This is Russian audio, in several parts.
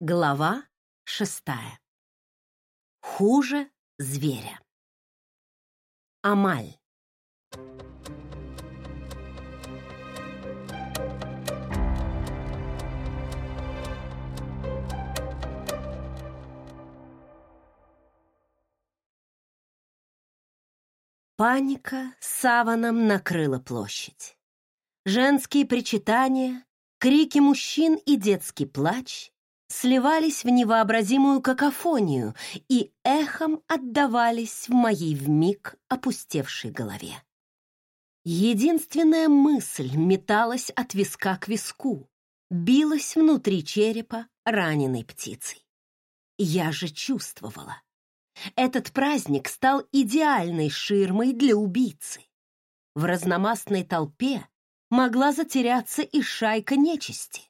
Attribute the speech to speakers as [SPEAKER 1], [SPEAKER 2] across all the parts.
[SPEAKER 1] Глава шестая. Хуже зверя. Амаль. Паника саваном накрыла площадь. Женские причитания, крики мужчин и детский плач сливались в невообразимую какофонию и эхом отдавались в моей вмиг опустевшей голове. Единственная мысль металась от виска к виску, билась внутри черепа раненой птицей. Я же чувствовала. Этот праздник стал идеальной ширмой для убийцы. В разномастной толпе могла затеряться и шайка нечисти.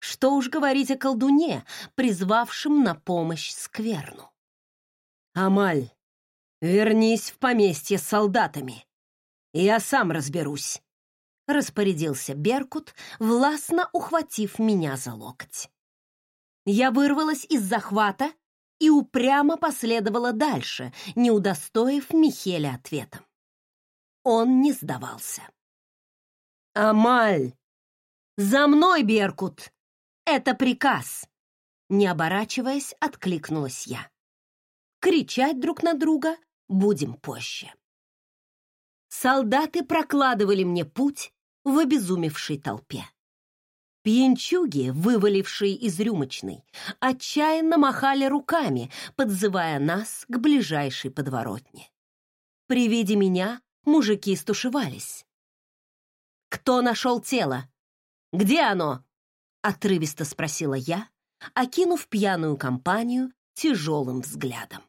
[SPEAKER 1] Что уж говорить о колдуне, призвавшем на помощь скверну. «Амаль, вернись в поместье с солдатами. Я сам разберусь», — распорядился Беркут, властно ухватив меня за локоть. Я вырвалась из захвата и упрямо последовала дальше, не удостоив Михеля ответом. Он не сдавался. «Амаль! За мной, Беркут!» «Это приказ!» Не оборачиваясь, откликнулась я. Кричать друг на друга будем позже. Солдаты прокладывали мне путь в обезумевшей толпе. Пьянчуги, вывалившие из рюмочной, отчаянно махали руками, подзывая нас к ближайшей подворотне. При виде меня мужики стушевались. «Кто нашел тело? Где оно?» — отрывисто спросила я, окинув пьяную компанию тяжелым взглядом.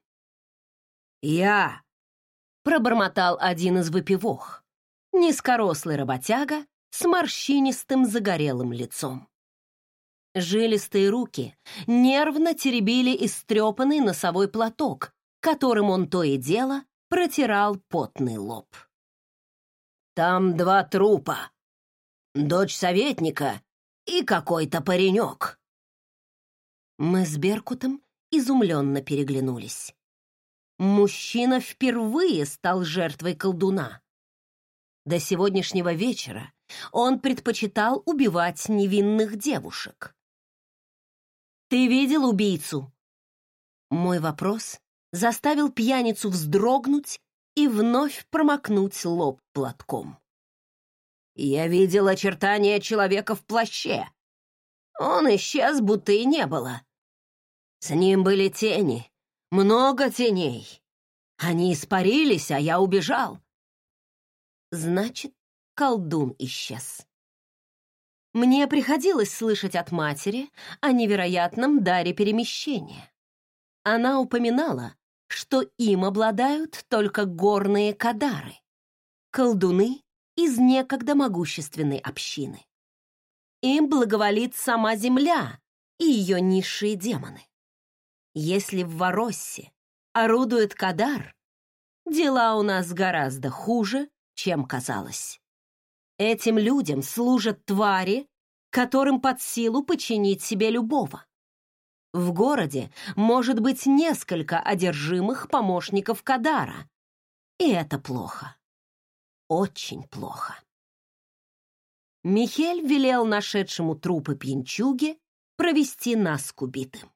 [SPEAKER 1] «Я!» — пробормотал один из выпивох, низкорослый работяга с морщинистым загорелым лицом. Жилистые руки нервно теребили истрепанный носовой платок, которым он то и дело протирал потный лоб. «Там два трупа. Дочь советника и какой-то паренек». Мы с Беркутом изумленно переглянулись. Мужчина впервые стал жертвой колдуна. До сегодняшнего вечера он предпочитал убивать невинных девушек. «Ты видел убийцу?» Мой вопрос заставил пьяницу вздрогнуть и вновь промокнуть лоб платком. Я видел очертания человека в плаще. Он исчез, будто и не было. С ним были тени, много теней. Они испарились, а я убежал. Значит, колдун исчез. Мне приходилось слышать от матери о невероятном даре перемещения. Она упоминала, что им обладают только горные кадары. Колдуны из некогда могущественной общины. Им благоволит сама земля и ее низшие демоны. Если в Вороссе орудует Кадар, дела у нас гораздо хуже, чем казалось. Этим людям служат твари, которым под силу подчинить себе любого. В городе может быть несколько одержимых помощников Кадара, и это плохо очень плохо. Михель велел нашедшему трупы пьянчуге провести нас к убитым.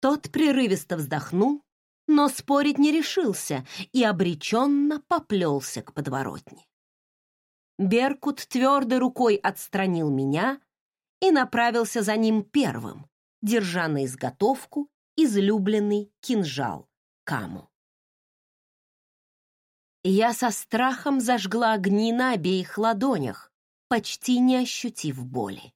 [SPEAKER 1] Тот прерывисто вздохнул, но спорить не решился и обреченно поплелся к подворотне. Беркут твердой рукой отстранил меня и направился за ним первым, держа на изготовку излюбленный кинжал Каму. Я со страхом зажгла огни на обеих ладонях, почти не ощутив боли.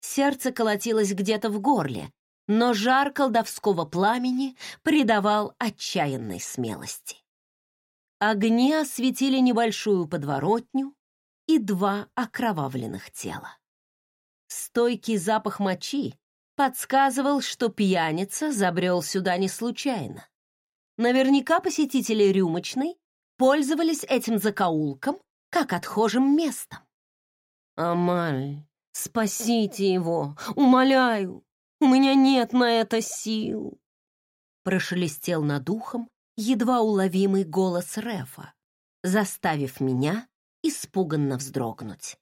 [SPEAKER 1] Сердце колотилось где-то в горле, но жар колдовского пламени придавал отчаянной смелости. Огни осветили небольшую подворотню и два окровавленных тела. Стойкий запах мочи подсказывал, что пьяница забрел сюда не случайно. Наверняка посетители рюмочной пользовались этим закоулком как отхожим местом. «Амаль, спасите его, умоляю! У меня нет на это сил!» Прошелестел над ухом едва уловимый голос Рефа, заставив меня испуганно вздрогнуть.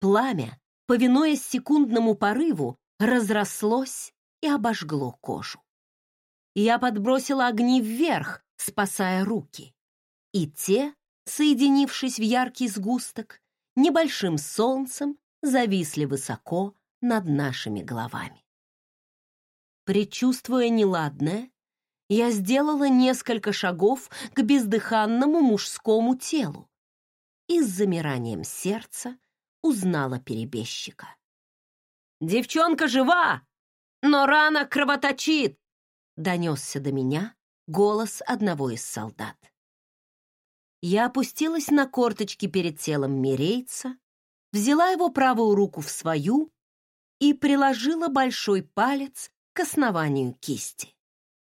[SPEAKER 1] Пламя, повинуясь секундному порыву, разрослось и обожгло кожу. Я подбросила огни вверх, спасая руки, и те, соединившись в яркий сгусток, небольшим солнцем зависли высоко над нашими головами. Предчувствуя неладное, я сделала несколько шагов к бездыханному мужскому телу и с замиранием сердца узнала перебежчика. «Девчонка жива, но рана кровоточит!» донесся до меня голос одного из солдат. Я опустилась на корточки перед телом Мирейца, взяла его правую руку в свою и приложила большой палец к основанию кисти,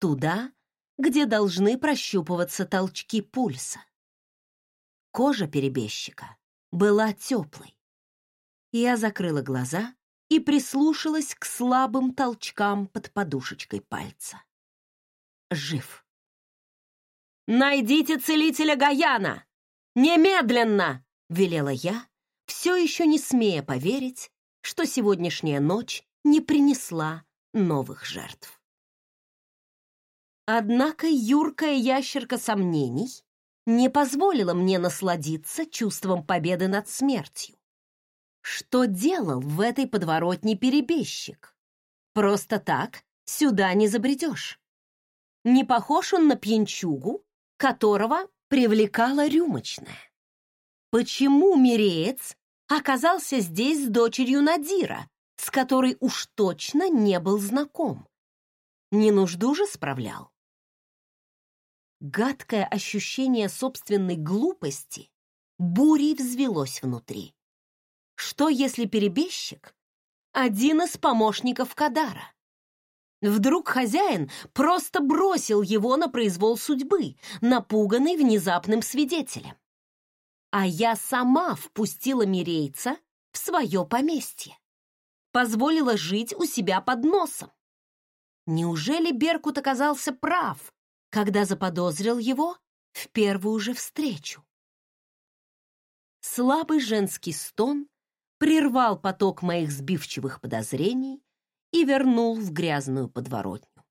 [SPEAKER 1] туда, где должны прощупываться толчки пульса. Кожа перебежчика была теплой. Я закрыла глаза и прислушалась к слабым толчкам под подушечкой пальца. Жив. «Найдите целителя Гаяна! Немедленно!» — велела я, все еще не смея поверить, что сегодняшняя ночь не принесла новых жертв. Однако юркая ящерка сомнений не позволила мне насладиться чувством победы над смертью. Что делал в этой подворотне перебежчик? Просто так сюда не забредешь. Не похож он на пьянчугу, которого привлекала рюмочная. Почему Миреец оказался здесь с дочерью Надира, с которой уж точно не был знаком? Не нужду же справлял. Гадкое ощущение собственной глупости бурей взвелось внутри. Что, если перебежчик — один из помощников Кадара? Вдруг хозяин просто бросил его на произвол судьбы, напуганный внезапным свидетелем. А я сама впустила Мирейца в свое поместье. Позволила жить у себя под носом. Неужели Беркут оказался прав, когда заподозрил его в первую же встречу? Слабый женский стон прервал поток моих сбивчивых подозрений и вернул в грязную подворотню.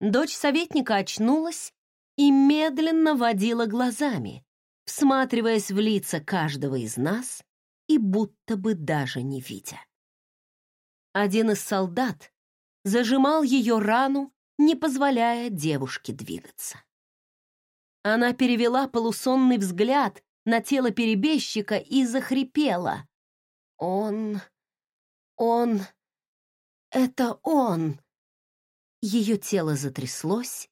[SPEAKER 1] Дочь советника очнулась и медленно водила глазами, всматриваясь в лица каждого из нас и будто бы даже не видя. Один из солдат зажимал ее рану, не позволяя девушке двигаться. Она перевела полусонный взгляд на тело перебежчика и захрипела. «Он... он...» Это он!» Ее тело затряслось,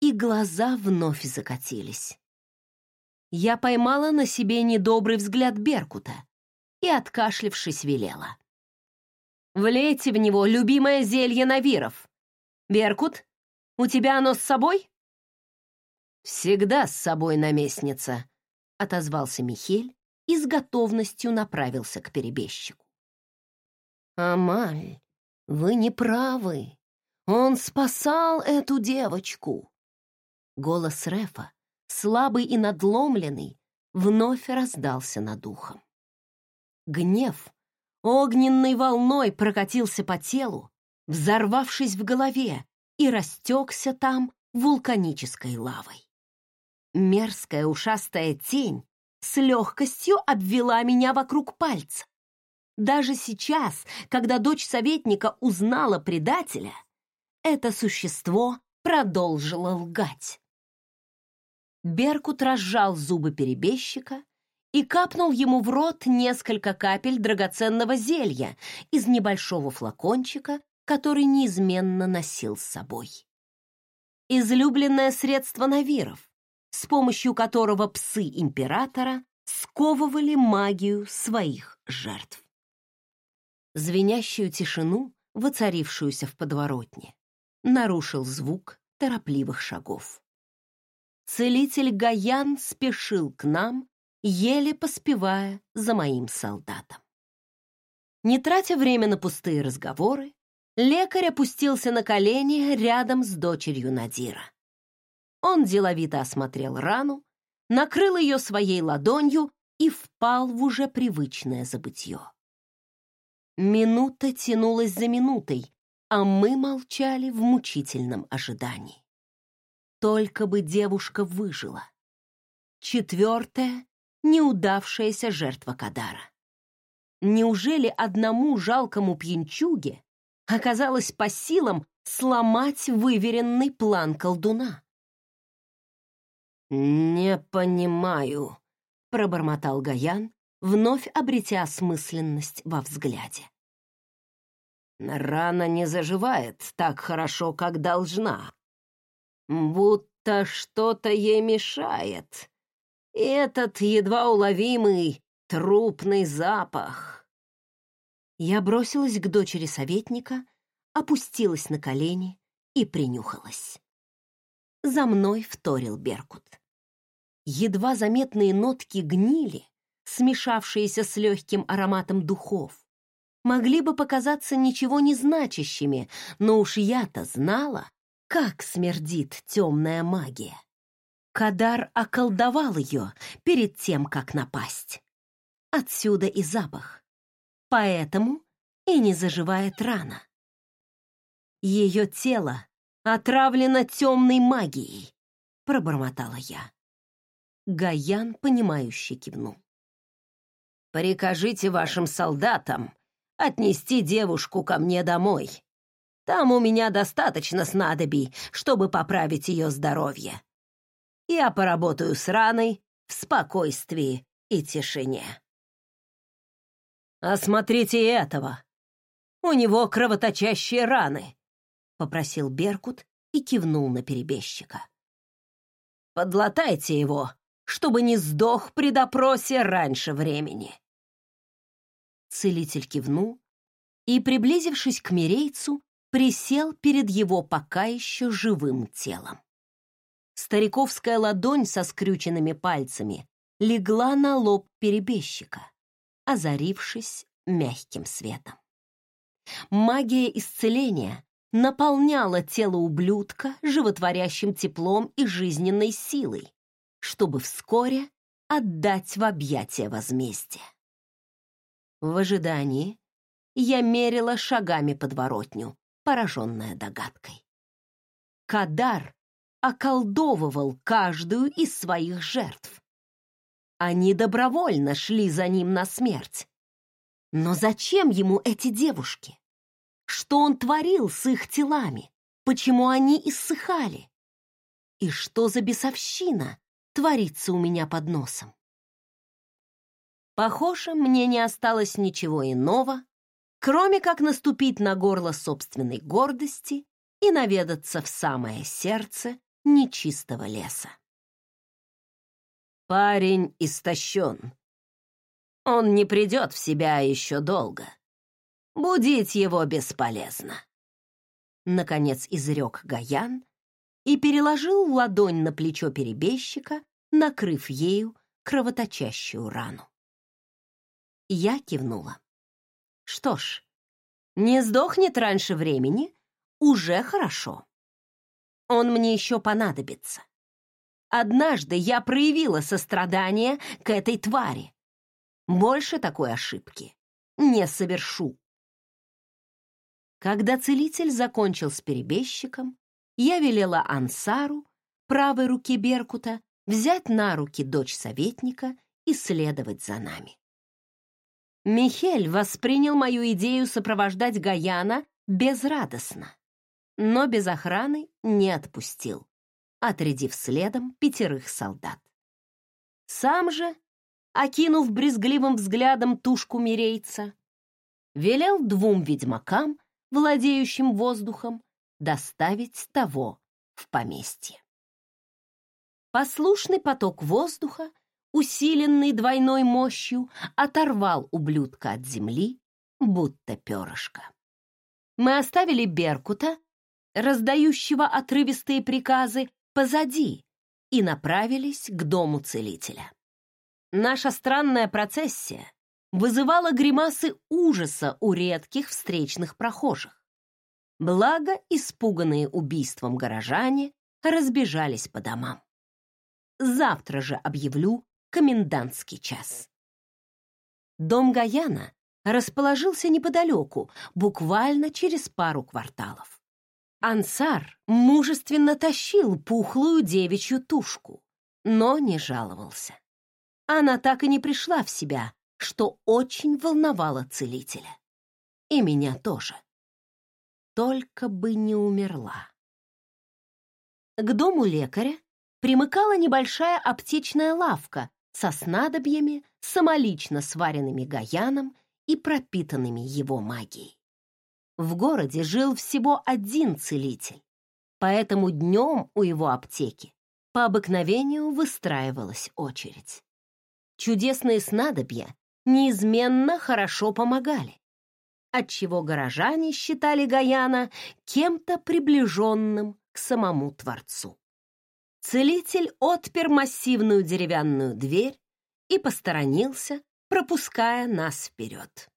[SPEAKER 1] и глаза вновь закатились. Я поймала на себе недобрый взгляд Беркута и, откашлившись, велела. «Влейте в него любимое зелье Навиров. Беркут, у тебя оно с собой?» «Всегда с собой, наместница», — отозвался Михель и с готовностью направился к перебежчику. «Амаль, вы не правы. Он спасал эту девочку. Голос Рефа, слабый и надломленный, вновь раздался над ухом. Гнев огненной волной прокатился по телу, взорвавшись в голове и растекся там вулканической лавой. Мерзкая ушастая тень с легкостью обвела меня вокруг пальца, даже сейчас, когда дочь советника узнала предателя, это существо продолжило лгать. Беркут разжал зубы перебежчика и капнул ему в рот несколько капель драгоценного зелья из небольшого флакончика, который неизменно носил с собой. Излюбленное средство навиров, с помощью которого псы императора сковывали магию своих жертв звенящую тишину, воцарившуюся в подворотне, нарушил звук торопливых шагов. Целитель Гаян спешил к нам, еле поспевая за моим солдатом. Не тратя время на пустые разговоры, лекарь опустился на колени рядом с дочерью Надира. Он деловито осмотрел рану, накрыл ее своей ладонью и впал в уже привычное забытье. Минута тянулась за минутой, а мы молчали в мучительном ожидании. Только бы девушка выжила. Четвертая — неудавшаяся жертва Кадара. Неужели одному жалкому пьянчуге оказалось по силам сломать выверенный план колдуна? «Не понимаю», — пробормотал Гаян, вновь обретя осмысленность во взгляде. Рана не заживает так хорошо, как должна. Будто что-то ей мешает. И этот едва уловимый трупный запах. Я бросилась к дочери советника, опустилась на колени и принюхалась. За мной вторил Беркут. Едва заметные нотки гнили, смешавшиеся с легким ароматом духов, могли бы показаться ничего не значащими, но уж я-то знала, как смердит темная магия. Кадар околдовал ее перед тем, как напасть. Отсюда и запах. Поэтому и не заживает рана. Ее тело отравлено темной магией, пробормотала я. Гаян, понимающе кивнул. «Прикажите вашим солдатам отнести девушку ко мне домой. Там у меня достаточно снадобий, чтобы поправить ее здоровье. Я поработаю с раной в спокойствии и тишине. «Осмотрите этого! У него кровоточащие раны!» — попросил Беркут и кивнул на перебежчика. «Подлатайте его, чтобы не сдох при допросе раньше времени!» Целитель кивнул и, приблизившись к Мирейцу, присел перед его пока еще живым телом. Стариковская ладонь со скрюченными пальцами легла на лоб перебежчика, озарившись мягким светом. Магия исцеления наполняла тело ублюдка животворящим теплом и жизненной силой, чтобы вскоре отдать в объятия возмездия. В ожидании я мерила шагами подворотню, пораженная догадкой. Кадар околдовывал каждую из своих жертв. Они добровольно шли за ним на смерть. Но зачем ему эти девушки? Что он творил с их телами? Почему они иссыхали? И что за бесовщина творится у меня под носом? Похоже, мне не осталось ничего иного, кроме как наступить на горло собственной гордости и наведаться в самое сердце нечистого леса. Парень истощен. Он не придет в себя еще долго. Будить его бесполезно. Наконец изрек Гаян и переложил ладонь на плечо перебежчика, накрыв ею кровоточащую рану. Я кивнула. Что ж, не сдохнет раньше времени, уже хорошо. Он мне еще понадобится. Однажды я проявила сострадание к этой твари. Больше такой ошибки не совершу. Когда целитель закончил с перебежчиком, я велела Ансару, правой руке Беркута, взять на руки дочь советника и следовать за нами. Михель воспринял мою идею сопровождать Гаяна безрадостно, но без охраны не отпустил, отрядив следом пятерых солдат. Сам же, окинув брезгливым взглядом тушку мирейца, велел двум ведьмакам, владеющим воздухом, доставить того в поместье. Послушный поток воздуха усиленный двойной мощью, оторвал ублюдка от земли, будто перышко. Мы оставили Беркута, раздающего отрывистые приказы, позади и направились к дому целителя. Наша странная процессия вызывала гримасы ужаса у редких встречных прохожих. Благо, испуганные убийством горожане разбежались по домам. Завтра же объявлю комендантский час. Дом Гаяна расположился неподалеку, буквально через пару кварталов. Ансар мужественно тащил пухлую девичью тушку, но не жаловался. Она так и не пришла в себя, что очень волновало целителя. И меня тоже. Только бы не умерла. К дому лекаря примыкала небольшая аптечная лавка со снадобьями, самолично сваренными Гаяном и пропитанными его магией. В городе жил всего один целитель, поэтому днем у его аптеки по обыкновению выстраивалась очередь. Чудесные снадобья неизменно хорошо помогали, отчего горожане считали Гаяна кем-то приближенным к самому Творцу. Целитель отпер массивную деревянную дверь и посторонился, пропуская нас вперед.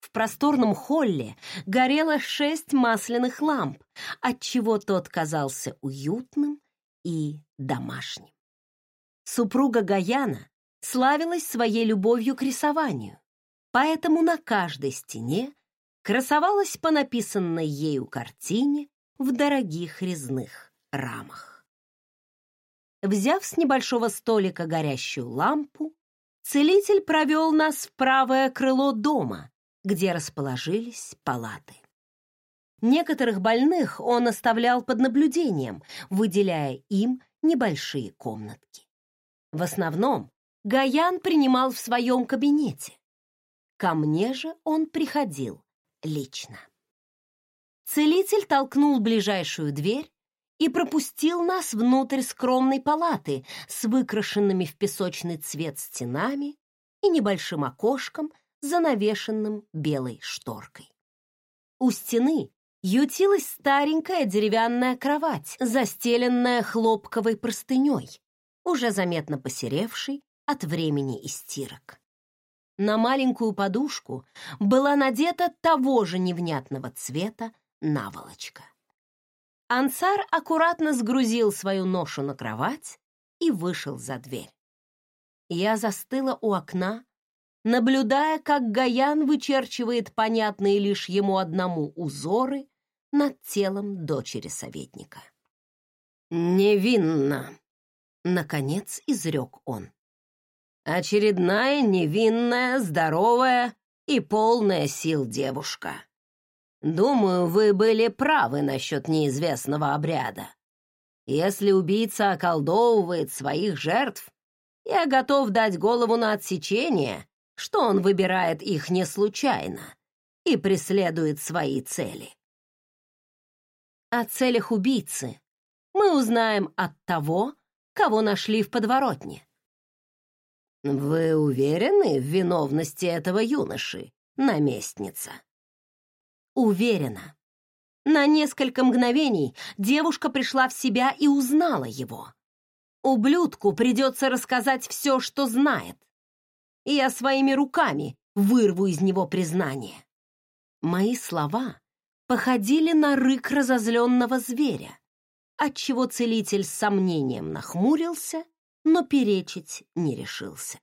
[SPEAKER 1] В просторном холле горело шесть масляных ламп, отчего тот казался уютным и домашним. Супруга Гаяна славилась своей любовью к рисованию, поэтому на каждой стене красовалась по написанной ею картине в дорогих резных рамах. Взяв с небольшого столика горящую лампу, целитель провел нас в правое крыло дома, где расположились палаты. Некоторых больных он оставлял под наблюдением, выделяя им небольшие комнатки. В основном Гаян принимал в своем кабинете. Ко мне же он приходил лично. Целитель толкнул ближайшую дверь и пропустил нас внутрь скромной палаты с выкрашенными в песочный цвет стенами и небольшим окошком занавешенным белой шторкой. У стены ютилась старенькая деревянная кровать, застеленная хлопковой простыней, уже заметно посеревшей от времени и стирок. На маленькую подушку была надета того же невнятного цвета наволочка. Ансар аккуратно сгрузил свою ношу на кровать и вышел за дверь. Я застыла у окна, наблюдая, как Гаян вычерчивает понятные лишь ему одному узоры над телом дочери советника. «Невинно!» — наконец изрек он. «Очередная невинная, здоровая и полная сил девушка. Думаю, вы были правы насчет неизвестного обряда. Если убийца околдовывает своих жертв, я готов дать голову на отсечение что он выбирает их не случайно и преследует свои цели. О целях убийцы мы узнаем от того, кого нашли в подворотне. Вы уверены в виновности этого юноши, наместница? Уверена. На несколько мгновений девушка пришла в себя и узнала его. Ублюдку придется рассказать все, что знает и я своими руками вырву из него признание. Мои слова походили на рык разозленного зверя, отчего целитель с сомнением нахмурился, но перечить не решился.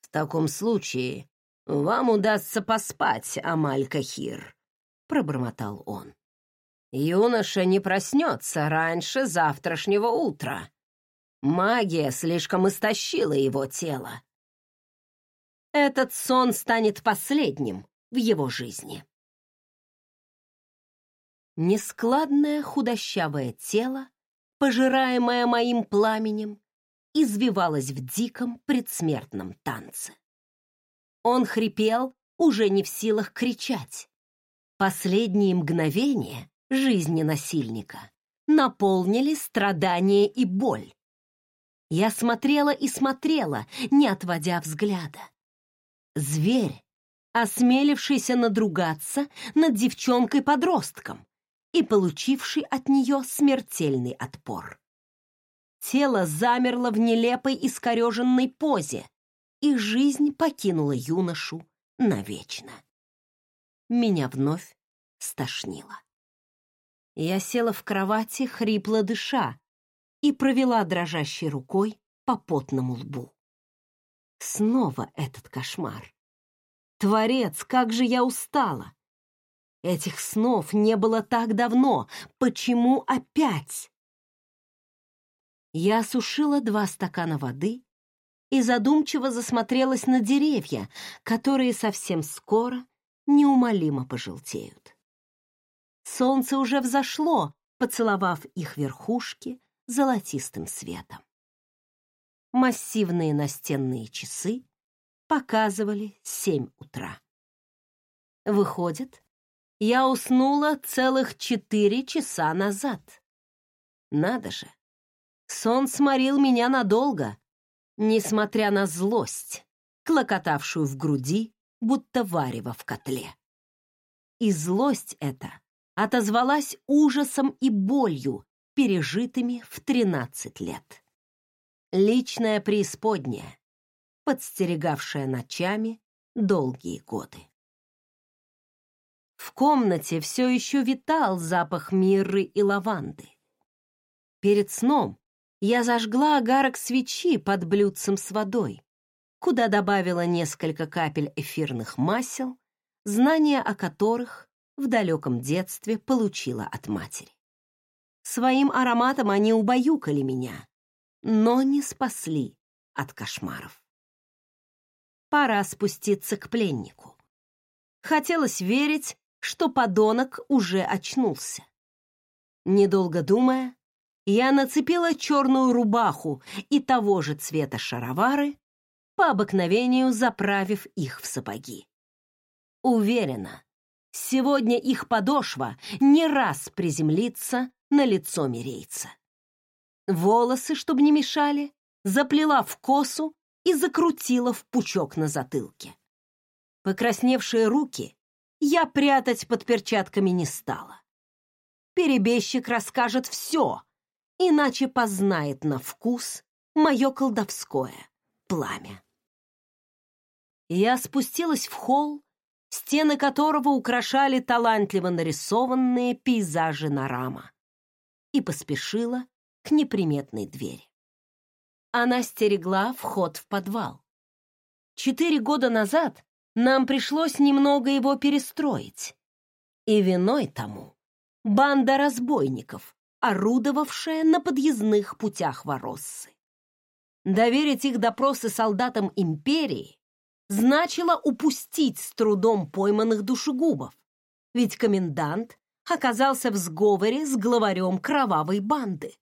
[SPEAKER 1] «В таком случае вам удастся поспать, Амаль-Кахир», — пробормотал он. «Юноша не проснется раньше завтрашнего утра, Магия слишком истощила его тело. Этот сон станет последним в его жизни. Нескладное худощавое тело, пожираемое моим пламенем, извивалось в диком предсмертном танце. Он хрипел, уже не в силах кричать. Последние мгновения жизни насильника наполнили страдания и боль. Я смотрела и смотрела, не отводя взгляда. Зверь, осмелившийся надругаться над девчонкой-подростком и получивший от нее смертельный отпор. Тело замерло в нелепой искореженной позе, и жизнь покинула юношу навечно. Меня вновь стошнило. Я села в кровати, хрипло дыша, и провела дрожащей рукой по потному лбу. Снова этот кошмар. Творец, как же я устала! Этих снов не было так давно. Почему опять? Я осушила два стакана воды и задумчиво засмотрелась на деревья, которые совсем скоро неумолимо пожелтеют. Солнце уже взошло, поцеловав их верхушки золотистым светом. Массивные настенные часы показывали семь утра. Выходит, я уснула целых четыре часа назад. Надо же, сон сморил меня надолго, несмотря на злость, клокотавшую в груди, будто варево в котле. И злость эта отозвалась ужасом и болью, пережитыми в тринадцать лет. Личная преисподняя, подстерегавшая ночами долгие годы. В комнате все еще витал запах мирры и лаванды. Перед сном я зажгла огарок свечи под блюдцем с водой, куда добавила несколько капель эфирных масел, знания о которых в далеком детстве получила от матери. Своим ароматом они убаюкали меня, но не спасли от кошмаров. Пора спуститься к пленнику. Хотелось верить, что подонок уже очнулся. Недолго думая, я нацепила черную рубаху и того же цвета шаровары, по обыкновению заправив их в сапоги. Уверена, сегодня их подошва не раз приземлится на лицо мирейца. Волосы, чтобы не мешали, заплела в косу и закрутила в пучок на затылке. Покрасневшие руки я прятать под перчатками не стала. Перебежчик расскажет все, иначе познает на вкус мое колдовское пламя. Я спустилась в холл, стены которого украшали талантливо нарисованные пейзажи на рама, и поспешила к неприметной двери. Она стерегла вход в подвал. Четыре года назад нам пришлось немного его перестроить, и виной тому банда разбойников, орудовавшая на подъездных путях Вороссы. Доверить их допросы солдатам империи значило упустить с трудом пойманных душегубов, ведь комендант оказался в сговоре с главарем кровавой банды.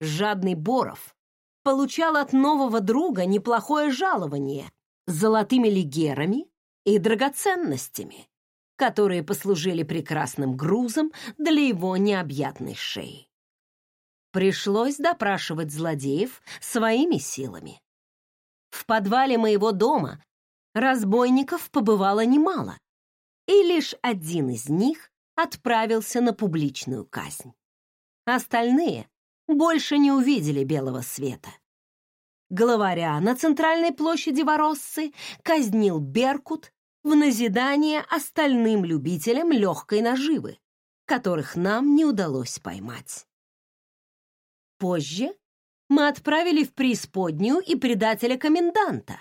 [SPEAKER 1] Жадный Боров получал от нового друга неплохое жалование золотыми легерами и драгоценностями, которые послужили прекрасным грузом для его необъятной шеи. Пришлось допрашивать злодеев своими силами. В подвале моего дома разбойников побывало немало, и лишь один из них отправился на публичную казнь. Остальные больше не увидели белого света. Главаря на центральной площади Вороссы казнил Беркут в назидание остальным любителям легкой наживы, которых нам не удалось поймать. Позже мы отправили в преисподнюю и предателя коменданта.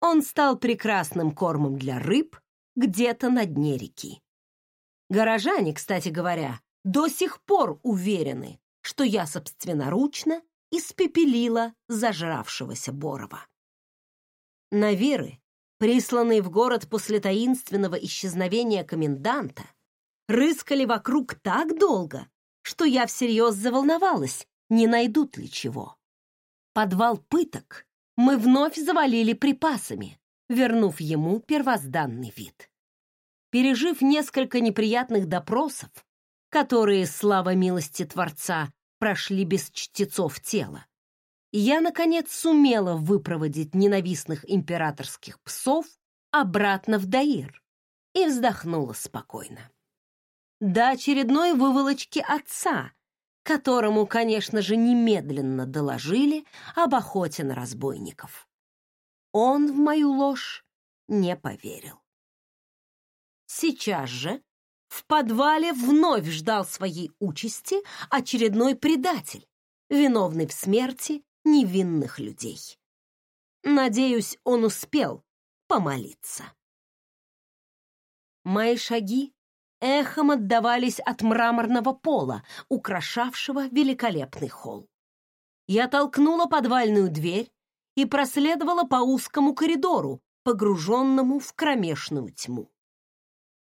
[SPEAKER 1] Он стал прекрасным кормом для рыб где-то на дне реки. Горожане, кстати говоря, до сих пор уверены, что я собственноручно испепелила зажравшегося Борова. Навиры присланные в город после таинственного исчезновения коменданта, рыскали вокруг так долго, что я всерьез заволновалась, не найдут ли чего. Подвал пыток мы вновь завалили припасами, вернув ему первозданный вид. Пережив несколько неприятных допросов, которые, слава милости Творца, прошли без чтецов тела, я, наконец, сумела выпроводить ненавистных императорских псов обратно в Даир и вздохнула спокойно. До очередной выволочки отца, которому, конечно же, немедленно доложили об охоте на разбойников. Он в мою ложь не поверил. Сейчас же в подвале вновь ждал своей участи очередной предатель, виновный в смерти невинных людей. Надеюсь, он успел помолиться. Мои шаги эхом отдавались от мраморного пола, украшавшего великолепный холл. Я толкнула подвальную дверь и проследовала по узкому коридору, погруженному в кромешную тьму.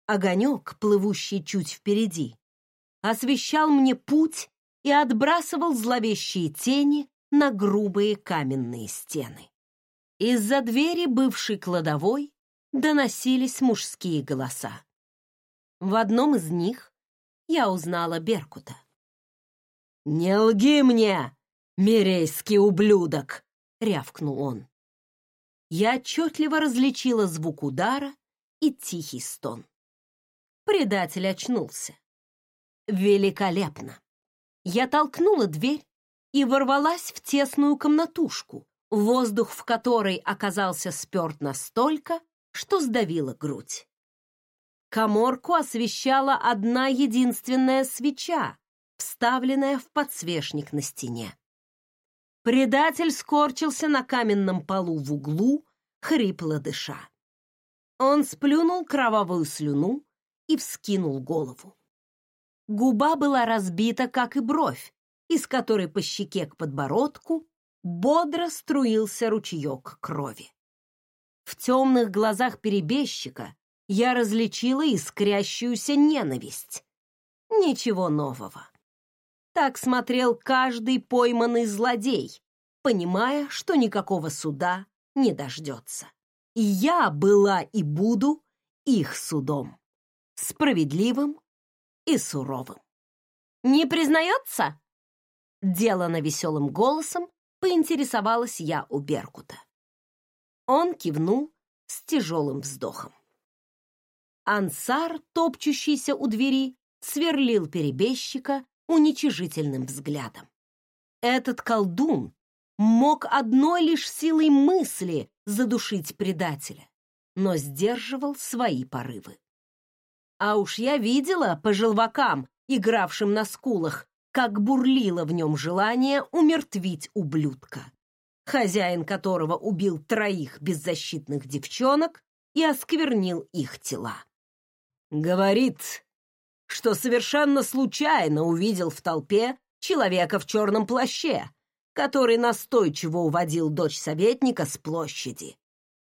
[SPEAKER 1] Огонек, плывущий чуть впереди, освещал мне путь и отбрасывал зловещие тени на грубые каменные стены. Из-за двери бывшей кладовой доносились мужские голоса. В одном из них я узнала Беркута. «Не лги мне, мирейский ублюдок!» — рявкнул он. Я отчетливо различила звук удара и тихий стон. Предатель очнулся. Великолепно! Я толкнула дверь и ворвалась в тесную комнатушку, воздух в которой оказался сперт настолько, что сдавило грудь. Коморку освещала одна единственная свеча, вставленная в подсвечник на стене. Предатель скорчился на каменном полу в углу, хрипло дыша. Он сплюнул кровавую слюну и вскинул голову. Губа была разбита, как и бровь, из которой по щеке к подбородку бодро струился ручеек крови. В темных глазах перебежчика я различила искрящуюся ненависть. Ничего нового. Так смотрел каждый пойманный злодей, понимая, что никакого суда не дождется. И я была и буду их судом. Справедливым и суровым. «Не признается?» Делано веселым голосом поинтересовалась я у Беркута. Он кивнул с тяжелым вздохом. Ансар, топчущийся у двери, сверлил перебежчика уничижительным взглядом. Этот колдун мог одной лишь силой мысли задушить предателя, но сдерживал свои порывы. А уж я видела по желвакам, игравшим на скулах, как бурлило в нем желание умертвить ублюдка, хозяин которого убил троих беззащитных девчонок и осквернил их тела. Говорит, что совершенно случайно увидел в толпе человека в черном плаще, который настойчиво уводил дочь советника с площади,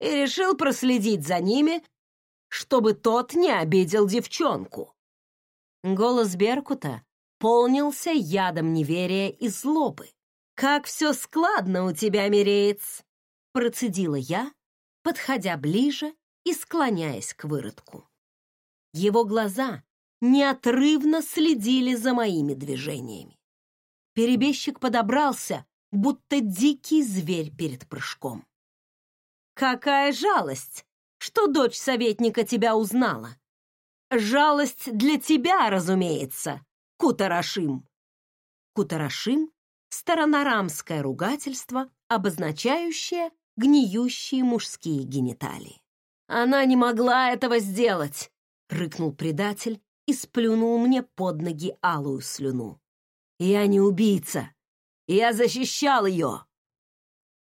[SPEAKER 1] и решил проследить за ними, чтобы тот не обидел девчонку. Голос Беркута полнился ядом неверия и злобы. «Как все складно у тебя, Миреец!» Процедила я, подходя ближе и склоняясь к выродку. Его глаза неотрывно следили за моими движениями. Перебежчик подобрался, будто дикий зверь перед прыжком. «Какая жалость, что дочь советника тебя узнала! Жалость для тебя, разумеется, Кутарашим!» Кутарашим — старонарамское ругательство, обозначающее гниющие мужские гениталии. Она не могла этого сделать. — рыкнул предатель и сплюнул мне под ноги алую слюну. «Я не убийца! Я защищал ее!»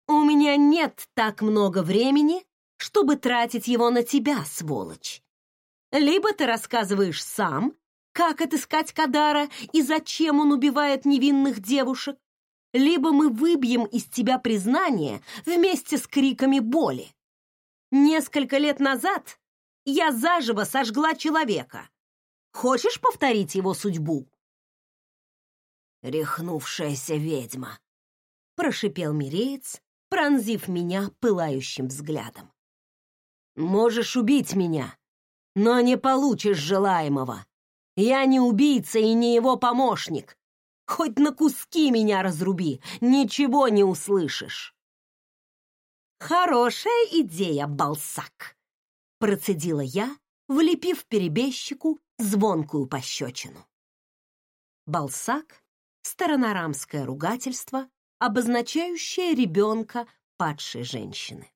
[SPEAKER 1] «У меня нет так много времени, чтобы тратить его на тебя, сволочь! Либо ты рассказываешь сам, как отыскать Кадара и зачем он убивает невинных девушек, либо мы выбьем из тебя признание вместе с криками боли. Несколько лет назад я заживо сожгла человека. Хочешь повторить его судьбу?» «Рехнувшаяся ведьма», — прошипел Миреец, пронзив меня пылающим взглядом. «Можешь убить меня, но не получишь желаемого. Я не убийца и не его помощник. Хоть на куски меня разруби, ничего не услышишь». «Хорошая идея, Балсак!» процедила я, влепив перебежчику звонкую пощечину. Балсак — старонарамское ругательство, обозначающее ребенка падшей женщины.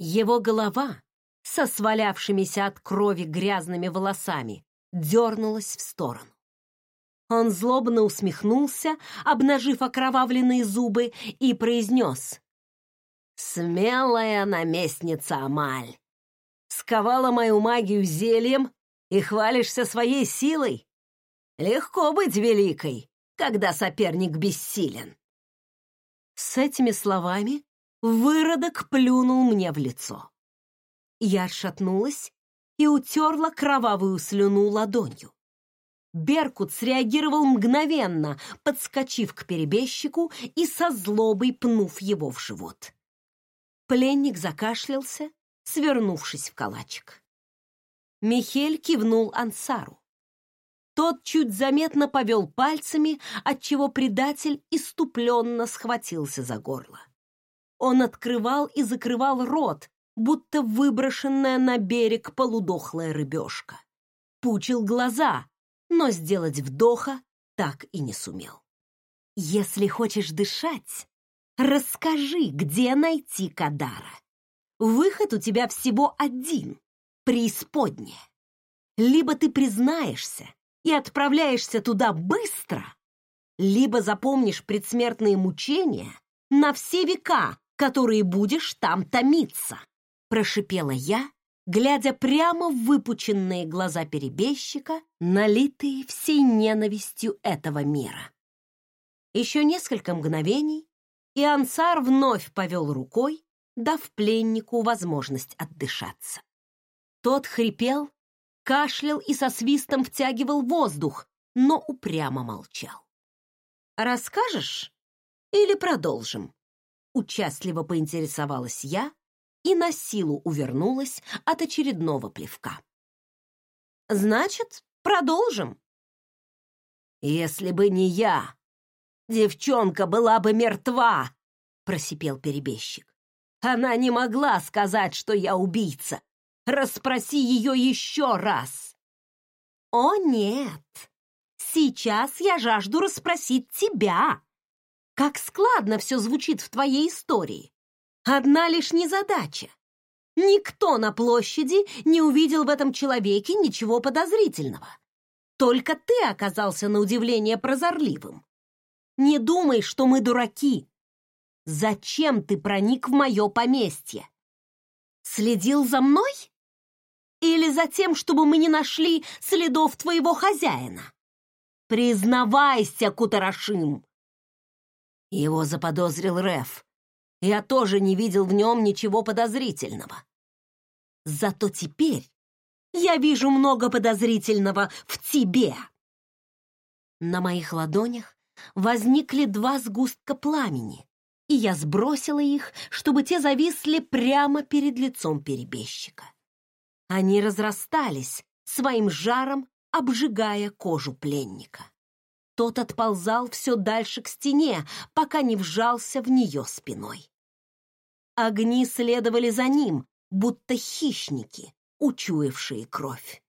[SPEAKER 1] Его голова со свалявшимися от крови грязными волосами дернулась в сторону. Он злобно усмехнулся, обнажив окровавленные зубы, и произнес. «Смелая наместница Амаль! Сковала мою магию зельем и хвалишься своей силой? Легко быть великой, когда соперник бессилен!» С этими словами выродок плюнул мне в лицо. Я отшатнулась и утерла кровавую слюну ладонью. Беркут среагировал мгновенно, подскочив к перебежчику и со злобой пнув его в живот. Пленник закашлялся, свернувшись в калачик. Михель кивнул Ансару. Тот чуть заметно повел пальцами, отчего предатель иступленно схватился за горло. Он открывал и закрывал рот, будто выброшенная на берег полудохлая рыбешка. Пучил глаза, но сделать вдоха так и не сумел. Если хочешь дышать, расскажи, где найти Кадара. Выход у тебя всего один — преисподняя. Либо ты признаешься и отправляешься туда быстро, либо запомнишь предсмертные мучения на все века, которые будешь там томиться, прошипела я, глядя прямо в выпученные глаза перебежчика, налитые всей ненавистью этого мира. Еще несколько мгновений, и Ансар вновь повел рукой, дав пленнику возможность отдышаться. Тот хрипел, кашлял и со свистом втягивал воздух, но упрямо молчал. «Расскажешь или продолжим?» Участливо поинтересовалась я, и на силу увернулась от очередного плевка. «Значит, продолжим?» «Если бы не я, девчонка была бы мертва!» — просипел перебежчик. «Она не могла сказать, что я убийца. Расспроси ее еще раз!» «О, нет! Сейчас я жажду расспросить тебя!» Как складно все звучит в твоей истории. Одна лишь незадача. Никто на площади не увидел в этом человеке ничего подозрительного. Только ты оказался на удивление прозорливым. Не думай, что мы дураки. Зачем ты проник в мое поместье? Следил за мной? Или за тем, чтобы мы не нашли следов твоего хозяина? Признавайся, Кутарашим. Его заподозрил Реф. Я тоже не видел в нем ничего подозрительного. Зато теперь я вижу много подозрительного в тебе. На моих ладонях возникли два сгустка пламени, и я сбросила их, чтобы те зависли прямо перед лицом перебежчика. Они разрастались, своим жаром обжигая кожу пленника. Тот отползал все дальше к стене, пока не вжался в нее спиной. Огни следовали за ним, будто хищники, учуявшие кровь.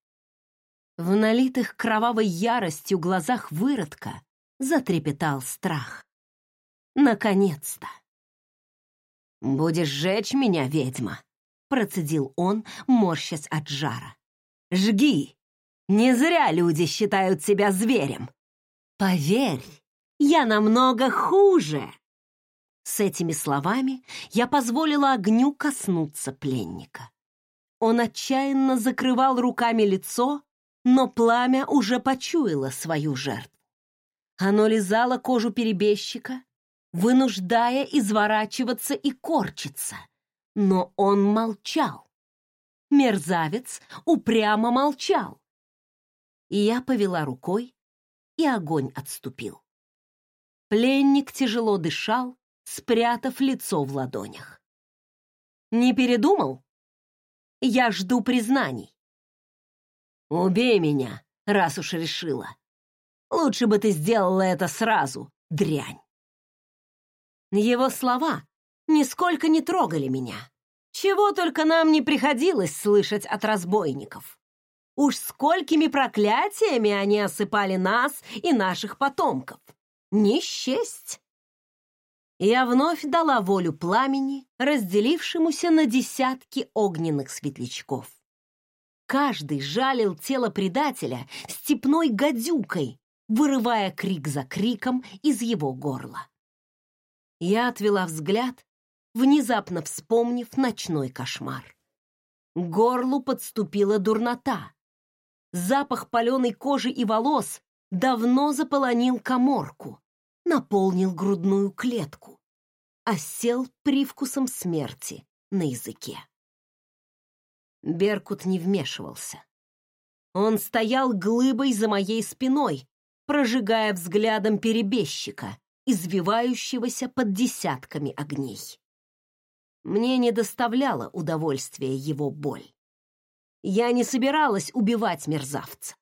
[SPEAKER 1] В налитых кровавой яростью глазах выродка затрепетал страх. Наконец-то! «Будешь жечь меня, ведьма!» — процедил он, морщась от жара. «Жги! Не зря люди считают себя зверем!» Поверь, я намного хуже. С этими словами я позволила огню коснуться пленника. Он отчаянно закрывал руками лицо, но пламя уже почуяло свою жертву. Оно лизало кожу перебежчика, вынуждая изворачиваться и корчиться, но он молчал. Мерзавец упрямо молчал. И я повела рукой, и огонь отступил. Пленник тяжело дышал, спрятав лицо в ладонях. «Не передумал? Я жду признаний». «Убей меня, раз уж решила. Лучше бы ты сделала это сразу, дрянь». Его слова нисколько не трогали меня. Чего только нам не приходилось слышать от разбойников. Уж сколькими проклятиями они осыпали нас и наших потомков. Не счесть. Я вновь дала волю пламени, разделившемуся на десятки огненных светлячков. Каждый жалил тело предателя степной гадюкой, вырывая крик за криком из его горла. Я отвела взгляд, внезапно вспомнив ночной кошмар. К горлу подступила дурнота. Запах паленой кожи и волос давно заполонил коморку, наполнил грудную клетку, осел привкусом смерти на языке. Беркут не вмешивался. Он стоял глыбой за моей спиной, прожигая взглядом перебежчика, извивающегося под десятками огней. Мне не доставляло удовольствия его боль. Я не собиралась убивать мерзавца,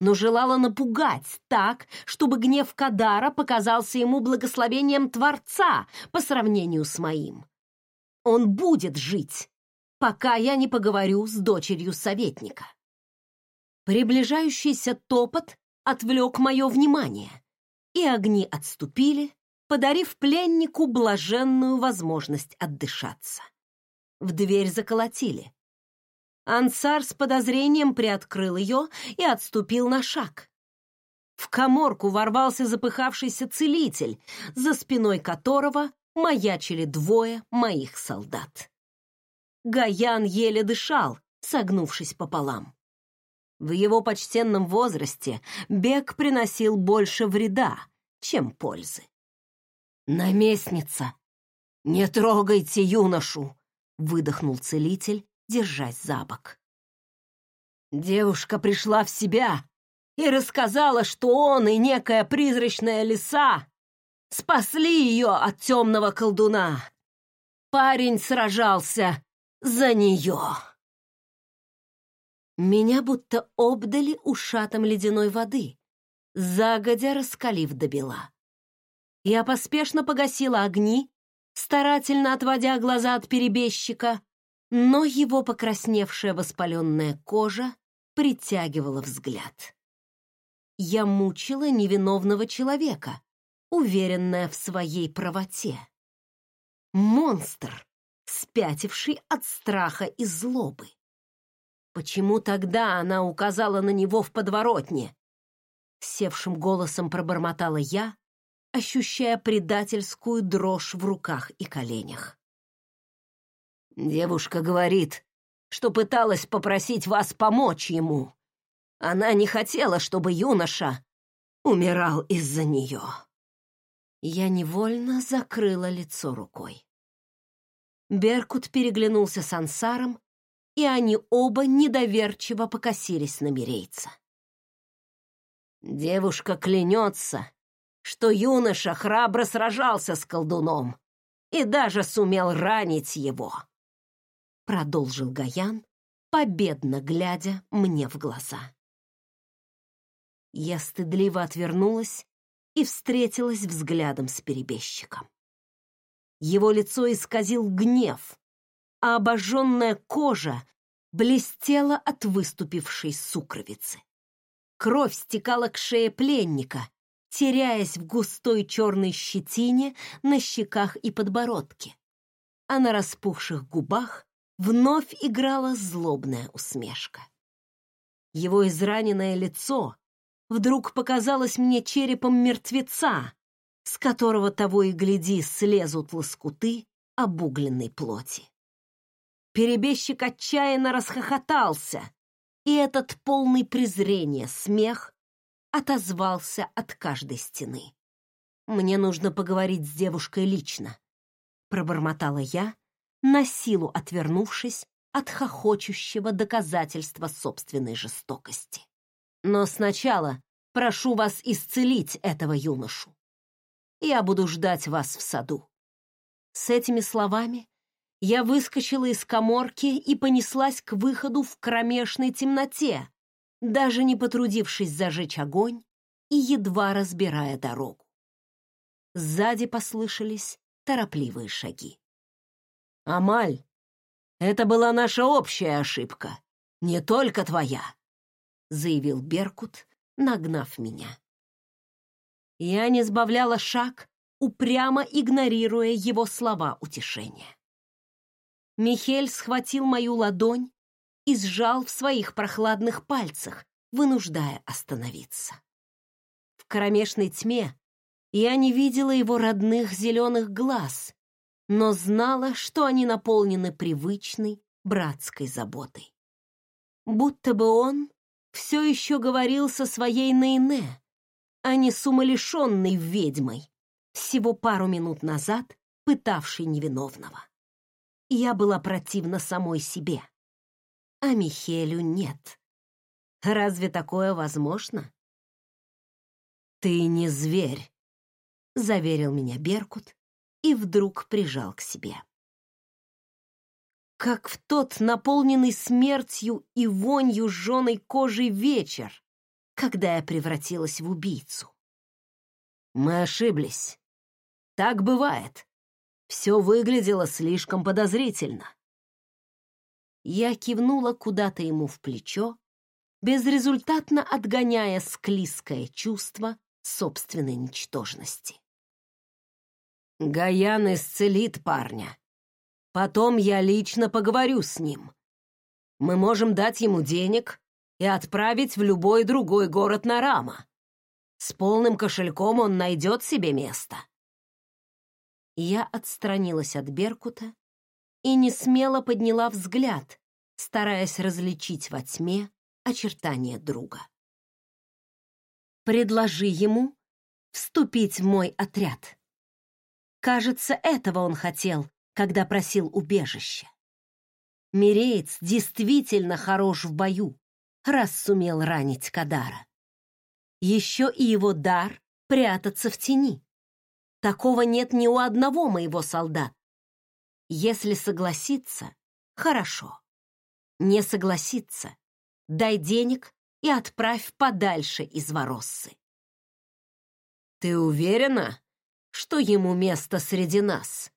[SPEAKER 1] но желала напугать так, чтобы гнев Кадара показался ему благословением Творца по сравнению с моим. Он будет жить, пока я не поговорю с дочерью советника. Приближающийся топот отвлек мое внимание, и огни отступили, подарив пленнику блаженную возможность отдышаться. В дверь заколотили. Ансар с подозрением приоткрыл ее и отступил на шаг. В коморку ворвался запыхавшийся целитель, за спиной которого маячили двое моих солдат. Гаян еле дышал, согнувшись пополам. В его почтенном возрасте бег приносил больше вреда, чем пользы. «Наместница! Не трогайте юношу!» — выдохнул целитель, держась за бок. Девушка пришла в себя и рассказала, что он и некая призрачная лиса спасли ее от темного колдуна. Парень сражался за нее. Меня будто обдали ушатом ледяной воды, загодя раскалив до бела. Я поспешно погасила огни, старательно отводя глаза от перебежчика, но его покрасневшая воспаленная кожа притягивала взгляд. Я мучила невиновного человека, уверенная в своей правоте. Монстр, спятивший от страха и злобы. Почему тогда она указала на него в подворотне? Севшим голосом пробормотала я, ощущая предательскую дрожь в руках и коленях. Девушка говорит, что пыталась попросить вас помочь ему. Она не хотела, чтобы юноша умирал из-за нее. Я невольно закрыла лицо рукой. Беркут переглянулся с ансаром, и они оба недоверчиво покосились на Мирейца. Девушка клянется, что юноша храбро сражался с колдуном и даже сумел ранить его. Продолжил Гаян, победно глядя мне в глаза. Я стыдливо отвернулась и встретилась взглядом с перебежчиком. Его лицо исказил гнев, а обожженная кожа блестела от выступившей сукровицы. Кровь стекала к шее пленника, теряясь в густой черной щетине на щеках и подбородке, а на распухших губах вновь играла злобная усмешка. Его израненное лицо вдруг показалось мне черепом мертвеца, с которого того и гляди слезут лоскуты обугленной плоти. Перебежчик отчаянно расхохотался, и этот полный презрения смех отозвался от каждой стены. «Мне нужно поговорить с девушкой лично», — пробормотала я, на силу отвернувшись от хохочущего доказательства собственной жестокости. «Но сначала прошу вас исцелить этого юношу. Я буду ждать вас в саду». С этими словами я выскочила из коморки и понеслась к выходу в кромешной темноте, даже не потрудившись зажечь огонь и едва разбирая дорогу. Сзади послышались торопливые шаги. «Амаль, это была наша общая ошибка, не только твоя», заявил Беркут, нагнав меня. Я не сбавляла шаг, упрямо игнорируя его слова утешения. Михель схватил мою ладонь и сжал в своих прохладных пальцах, вынуждая остановиться. В кромешной тьме я не видела его родных зеленых глаз, но знала, что они наполнены привычной братской заботой. Будто бы он все еще говорил со своей Нейне, а не с умалишенной ведьмой, всего пару минут назад пытавшей невиновного. Я была противна самой себе, а Михелю нет. Разве такое возможно? «Ты не зверь», — заверил меня Беркут и вдруг прижал к себе. Как в тот наполненный смертью и вонью жженой кожей вечер, когда я превратилась в убийцу. Мы ошиблись. Так бывает. Все выглядело слишком подозрительно. Я кивнула куда-то ему в плечо, безрезультатно отгоняя склизкое чувство собственной ничтожности. Гаян исцелит парня. Потом я лично поговорю с ним. Мы можем дать ему денег и отправить в любой другой город на Рама. С полным кошельком он найдет себе место. Я отстранилась от Беркута и не смело подняла взгляд, стараясь различить во тьме очертания друга. «Предложи ему вступить в мой отряд». Кажется, этого он хотел, когда просил убежище. Миреец действительно хорош в бою, раз сумел ранить Кадара. Еще и его дар прятаться в тени. Такого нет ни у одного моего солдата. Если согласиться, хорошо. Не согласиться, дай денег и отправь подальше из Вороссы. Ты уверена, что ему место среди нас?»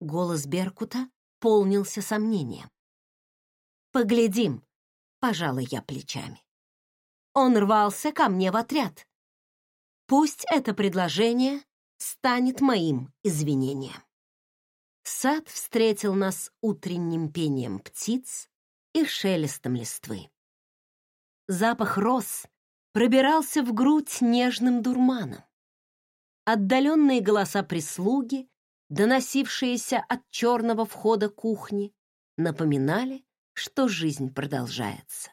[SPEAKER 1] Голос Беркута полнился сомнением. «Поглядим», — пожала я плечами. Он рвался ко мне в отряд. Пусть это предложение станет моим извинением. Сад встретил нас утренним пением птиц и шелестом листвы. Запах роз пробирался в грудь нежным дурманом отдаленные голоса прислуги, доносившиеся от черного входа кухни, напоминали, что жизнь продолжается.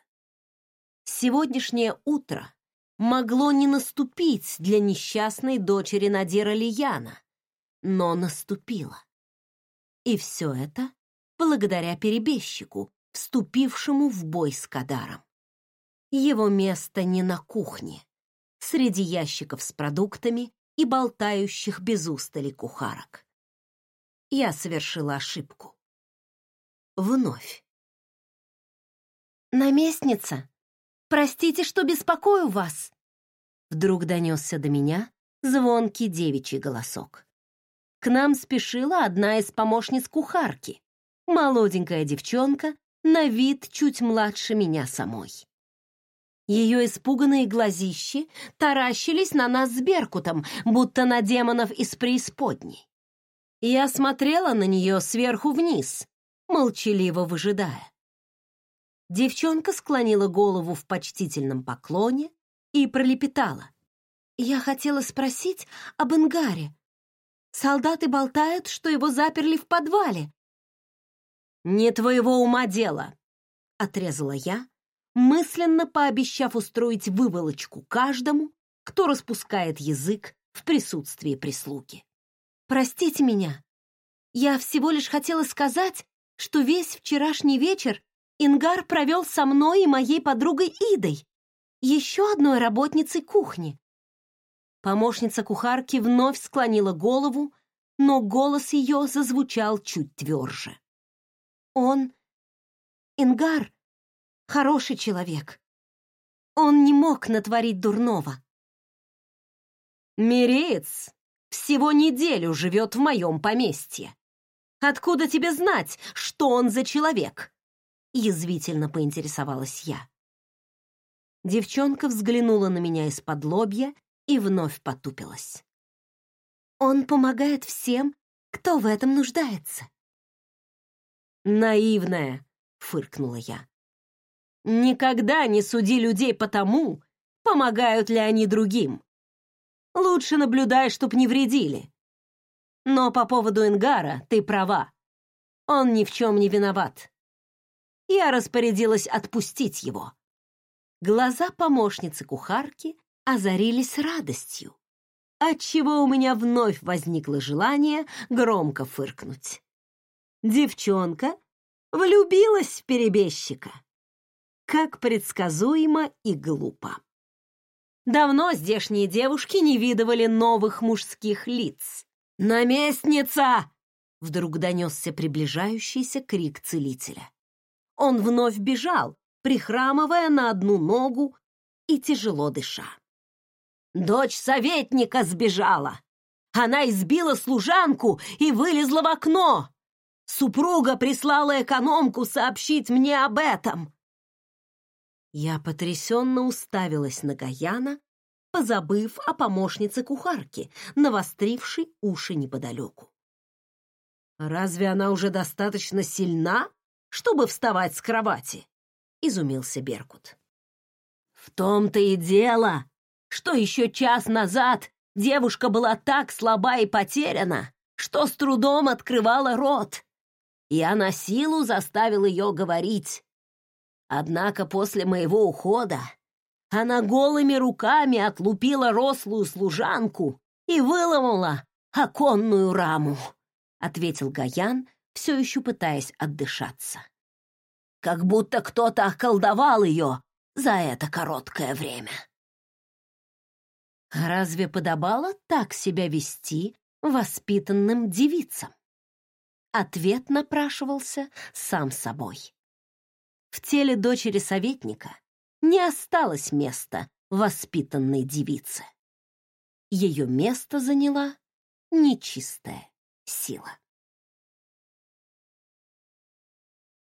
[SPEAKER 1] Сегодняшнее утро могло не наступить для несчастной дочери Надира Лияна, но наступило. И все это благодаря перебежчику, вступившему в бой с Кадаром. Его место не на кухне, среди ящиков с продуктами и болтающих без устали кухарок. Я совершила ошибку. Вновь. «Наместница, простите, что беспокою вас!» Вдруг донесся до меня звонкий девичий голосок. К нам спешила одна из помощниц кухарки, молоденькая девчонка, на вид чуть младше меня самой. Ее испуганные глазищи таращились на нас с Беркутом, будто на демонов из преисподней. Я смотрела на нее сверху вниз, молчаливо выжидая. Девчонка склонила голову в почтительном поклоне и пролепетала. «Я хотела спросить об Ингаре. Солдаты болтают, что его заперли в подвале». «Не твоего ума дело», — отрезала я, мысленно пообещав устроить выволочку каждому, кто распускает язык в присутствии прислуги. «Простите меня. Я всего лишь хотела сказать, что весь вчерашний вечер Ингар провел со мной и моей подругой Идой, еще одной работницей кухни». Помощница кухарки вновь склонила голову, но голос ее зазвучал чуть тверже. «Он... Ингар хороший человек. Он не мог натворить дурного. Миреец всего неделю живет в моем поместье. Откуда тебе знать, что он за человек? Язвительно поинтересовалась я. Девчонка взглянула на меня из-под лобья и вновь потупилась. Он помогает всем, кто в этом нуждается. Наивная, — фыркнула я. Никогда не суди людей по тому, помогают ли они другим. Лучше наблюдай, чтоб не вредили. Но по поводу Ингара ты права. Он ни в чем не виноват. Я распорядилась отпустить его. Глаза помощницы кухарки озарились радостью, отчего у меня вновь возникло желание громко фыркнуть. Девчонка влюбилась в перебежчика. Как предсказуемо и глупо. Давно здешние девушки не видывали новых мужских лиц. «Наместница!» — вдруг донесся приближающийся крик целителя. Он вновь бежал, прихрамывая на одну ногу и тяжело дыша. Дочь советника сбежала. Она избила служанку и вылезла в окно. Супруга прислала экономку сообщить мне об этом. Я потрясенно уставилась на Гаяна, позабыв о помощнице кухарки, навострившей уши неподалеку. «Разве она уже достаточно сильна, чтобы вставать с кровати?» — изумился Беркут. «В том-то и дело, что еще час назад девушка была так слаба и потеряна, что с трудом открывала рот. Я на силу заставил ее говорить. Однако после моего ухода она голыми руками отлупила рослую служанку и выломала оконную раму, — ответил Гаян, все еще пытаясь отдышаться. Как будто кто-то околдовал ее за это короткое время. Разве подобало так себя вести воспитанным девицам? Ответ напрашивался сам собой. В теле дочери советника не осталось места воспитанной девице. Ее место заняла нечистая сила.